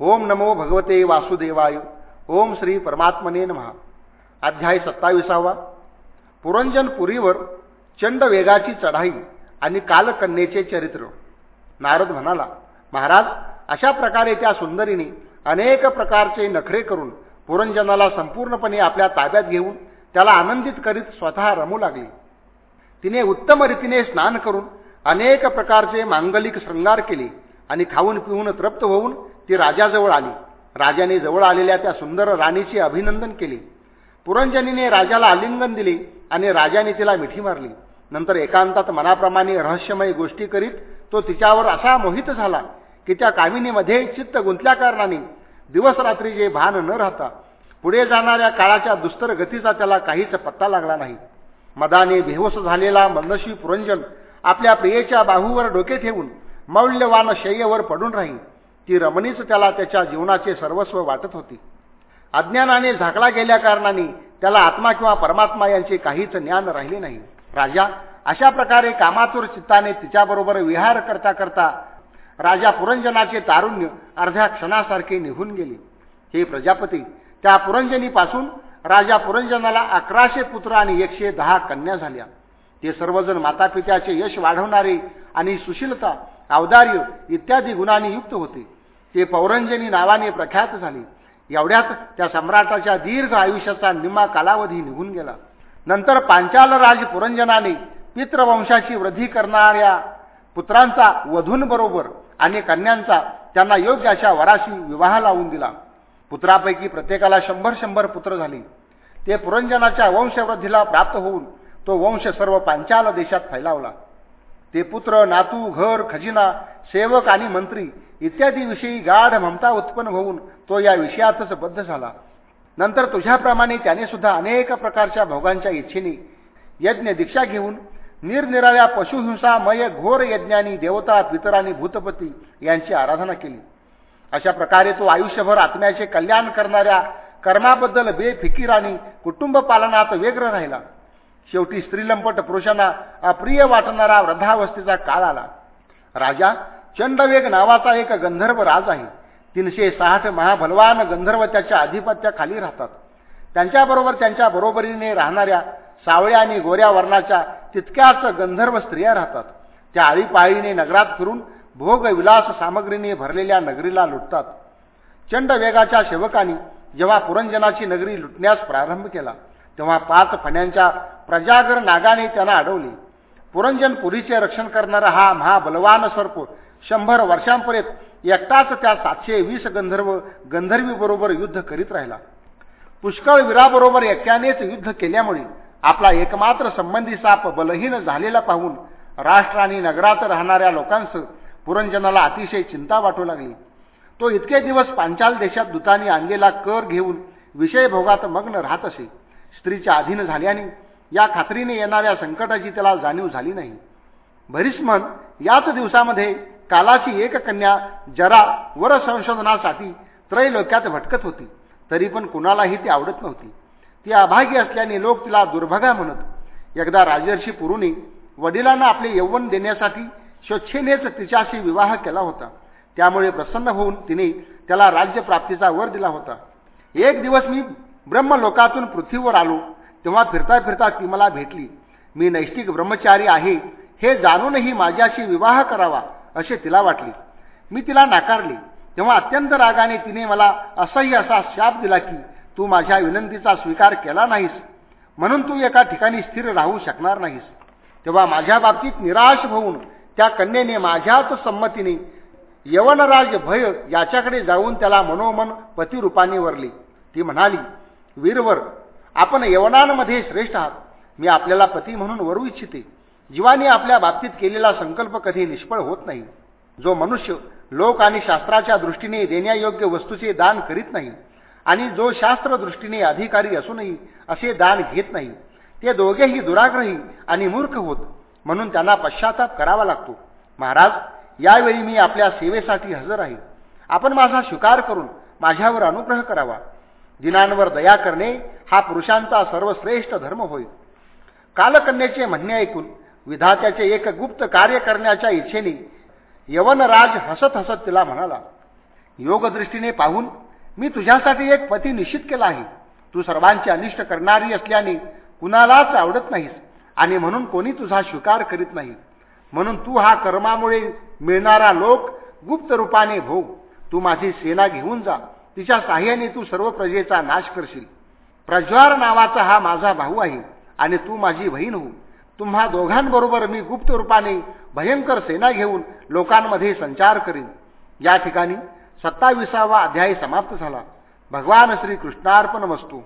ओम नमो भगवते वासुदेवाय. ओम श्री परमात्मने महा अध्याय सत्ताविसावा. पुरंजन पुरीवर चंड वेगाची चढाई आणि कालकन्येचे चरित्र. नारद म्हणाला महाराज अशा प्रकारे त्या सुंदरीने अनेक प्रकारचे नखरे करून पुरंजनाला संपूर्णपणे आपल्या ताब्यात घेऊन त्याला आनंदित करीत स्वतः रमू लागली. तिने उत्तम रीतीने स्नान करून अनेक प्रकारचे मांगलिक श्रृंगार केले. आणि खाऊन पिऊन तृप्त होऊन ती राजाजवळ आली. राजाने जवळ आलेल्या त्या सुंदर राणीचे अभिनंदन केले. पुरंजनीने राजाला आलिंगन दिले आणि राजाने तिला मिठी मारली. नंतर एकांतात मनाप्रमाणे रहस्यमय गोष्टी करीत तो तिच्यावर असा मोहित झाला की त्या कामिनीमध्ये चित्त गुंतल्याकारणाने दिवसरात्रीचे जे भान न राहता पुढे जाणाऱ्या काळाच्या दुस्तर गतीचा त्याला काहीच पत्ता लागला नाही. मदाने बेहोस झालेला मनशी पुरंजन आपल्या प्रियेच्या बाहूवर डोके ठेवून मौल्यवान शय्येवर पडून राही ती रमणीच त्याला त्याच्या जीवनाचे सर्वस्व वाटत होती. अज्ञानाने झाकला गेल्या कारणाने त्याला आत्मा किंवा परमात्मा यांचे काहीच ज्ञान राहिले नाही. राजा अशा प्रकारे कामातूर चित्ताने तिच्याबरोबर विहार करता करता राजा पुरंजनाचे तारुण्य अर्ध्या क्षणासारखे निघून गेले. हे प्रजापती त्या पुरंजनीपासून राजा पुरंजनाला अकराशे पुत्र आणि एकशे दहा कन्या झाल्या. ते सर्वजण मातापित्याचे यश वाढवणारे आणि सुशीलता अवदार्य इत्यादी गुणांनी युक्त होते. ते पौरंजनी नावाने प्रख्यात झाले. एवढ्यात त्या सम्राटाच्या दीर्घ आयुष्याचा निम्मा कालावधी निघून गेला. नंतर पांचालराज पुरंजनाने पितृवंशाची वृद्धी करणाऱ्या पुत्रांचा वधूंबरोबर आणि कन्यांचा त्यांना योग्य अशा वराशी विवाह लावून दिला. पुत्रापैकी प्रत्येकाला शंभर शंभर पुत्र झाले. ते पुरंजनाच्या वंशवृद्धीला प्राप्त होऊन तो वंश सर्व पांचाल देशात फैलावला. ते पुत्र नातू घर खजिना सेवक आणि मंत्री इत्यादीविषयी गाढ ममता उत्पन्न होऊन तो या विषयातच बद्ध झाला. नंतर तुझ्याप्रमाणे त्याने सुद्धा अनेक प्रकारच्या भोगांच्या इच्छेने यज्ञ दीक्षा घेऊन निरनिराळ्या पशुहिंसामय घोर यज्ञानी देवता पितर आणि भूतपती यांची आराधना केली. अशा प्रकारे तो आयुष्यभर आत्म्याचे कल्याण करणाऱ्या कर्माबद्दल बेफिकीर आणि कुटुंब पालनात वेग्र राहिला. शेवटी स्त्रीलंपट पुरुषांना अप्रिय वाटणारा वृद्धावस्थेचा काळ आला. राजा चंडवेग नावाचा एक गंधर्व राज आहे. तीनशे साठ महाबलवान गंधर्व त्याच्या आधिपत्याखाली राहतात. त्यांच्याबरोबर त्यांच्या बरोबरीने राहणाऱ्या सावळ्या आणि गोऱ्या वर्णाच्या तितक्याच गंधर्व स्त्रिया राहतात. त्या आळीपाळीने नगरात फिरून भोग विलास सामग्रीने भरलेल्या नगरीला लुटतात. चंडवेगाच्या सेवकांनी जेव्हा पुरंजनाची नगरी लुटण्यास प्रारंभ केला तेव्हा पाच फण्यांच्या प्रजागर नागाने त्यांना अडवले. पुरंजन पुरीचे रक्षण करणारा हा महाबलवान सर्प शंभर वर्षांपर्यंत एकटाच त्या सातशे वीस गंधर्व गंधर्वीबरोबर युद्ध करीत राहिला. पुष्कळ वीराबरोबर एकट्यानेच युद्ध केल्यामुळे आपला एकमात्र संबंधी साप बलहीन झालेला पाहून राष्ट्र आणि नगरात राहणाऱ्या लोकांस पुरंजनाला अतिशय चिंता वाटू लागली. तो इतके दिवस पांचाल देशात दूतांनी आणलेला कर घेऊन विषयभोगात मग्न राहत असे. स्त्रीच्या अधीन झाल्याने या खात्रीने येणाऱ्या संकटाची त्याला जाणीव झाली नाही. भरिष्मन याच दिवसामध्ये कालाची एक कन्या जरा वर संशोधनासाठी त्रैलोक्यात भटकत होती. तरी पण कुणालाही ती आवडत नव्हती. ती अभागी असल्याने लोक तिला दुर्भगा म्हणत एकदा राजर्षी पुरुने वडिलांना आपले यौवन देण्यासाठी स्वच्छेनेच तिच्याशी विवाह केला होता. त्यामुळे प्रसन्न होऊन तिने त्याला राज्यप्राप्तीचा वर दिला होता. एक दिवस मी ब्रह्मलोकातून पृथ्वीवर आलो तेव्हा फिरता फिरता ती मला भेटली. मी नैष्टिक ब्रह्मचारी आहे हे जाणूनही माझ्याशी विवाह करावा असे तिला वाटले. मी तिला नाकारले. तेव्हा अत्यंत रागाने तिने मला असाही असा शाप दिला की तू माझ्या विनंतीचा स्वीकार केला नाहीस. म्हणून तू एका ठिकाणी स्थिर राहू शकणार नाहीस. तेव्हा माझ्या बाबतीत निराश होऊन त्या कन्येने माझ्याच संमतीने यवनराज भय याच्याकडे जाऊन त्याला मनोमन पतिरूपाने वरले. ती म्हणाली वीरवर. आपण यवनांमध्ये श्रेष्ठ आहात. मी आपल्याला पती म्हणून वरू इच्छिते. जीवाने आपल्या बाबतीत केलेला संकल्प कधी निष्फळ होत नाही. जो मनुष्य लोक आणि शास्त्राच्या दृष्टीने देण्यायोग्य वस्तूचे दान करीत नाही आणि जो शास्त्र दृष्टीने अधिकारी असूनही असे दान घेत नाही ते दोघेही दुराग्रही आणि मूर्ख होत म्हणून त्यांना पश्चाताप करावा लागतो. महाराज यावेळी मी आपल्या सेवेसाठी हजर आहे. आपण माझा स्वीकार करून माझ्यावर अनुग्रह करावा. दिनांवर दया करणे हा पुरुषांचा सर्वश्रेष्ठ धर्म होय. कालकन्याचे म्हणणे ऐकून विधात्याचे एक गुप्त कार्य करण्याच्या इच्छेने यवनराज हसत हसत तिला म्हणाला योगदृष्टीने पाहून मी तुझ्यासाठी एक पती निश्चित केला आहे. तू सर्वांचे अनिष्ट करणारी असल्याने कुणालाच आवडत नाहीस आणि म्हणून कोणी तुझा स्वीकार करीत नाही. म्हणून तू हा कर्मामुळे मिळणारा लोक गुप्त रूपाने भोग. तू माझी सेना घेऊन जा. तिच्या साह्याने तू सर्व प्रजेचा नाश करशील. प्रज्वार नावाचा हा माझा भाऊ आहे आणि तू माझी बहीण हो. तुम्हा दोघांबरोबर मी गुप्त रूपाने भयंकर सेना घेऊन लोकांमध्ये संचार करीन. या ठिकाणी सत्ताविसावा अध्याय समाप्त झाला. भगवान श्री कृष्णार्पण वस्तू